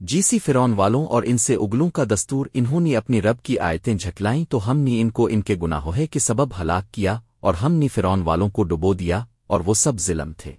جیسی فرون والوں اور ان سے اگلوں کا دستور انہوں نے اپنی رب کی آیتیں جھٹلائیں تو ہم نے ان کو ان کے گناہوہے کے سبب ہلاک کیا اور ہم نے فرون والوں کو ڈبو دیا اور وہ سب ظلم تھے۔